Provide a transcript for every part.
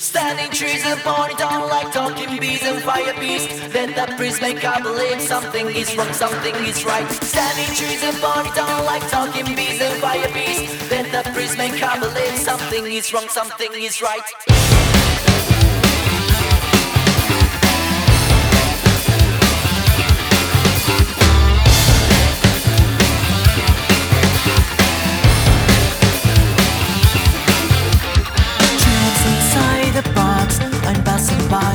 Standing trees and burning down like talking bees and fire bees. Then the priest make I believe something is wrong, something is right. Standing trees and burning down like talking bees and fire bees. Then the priest make I believe something is wrong, something is right.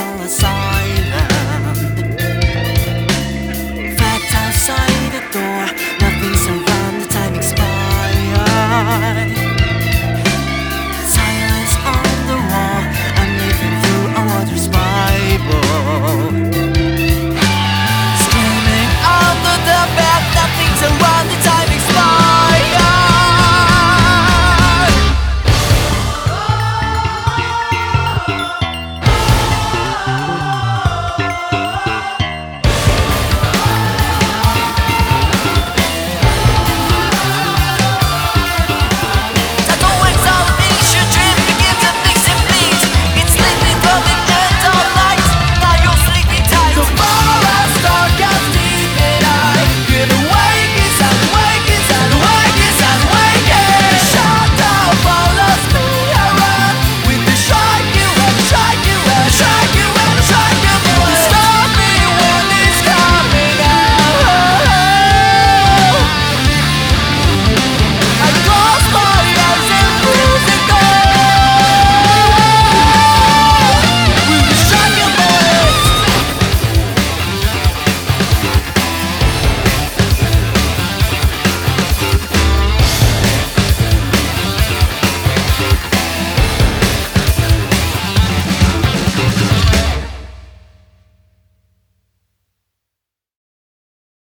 song a song.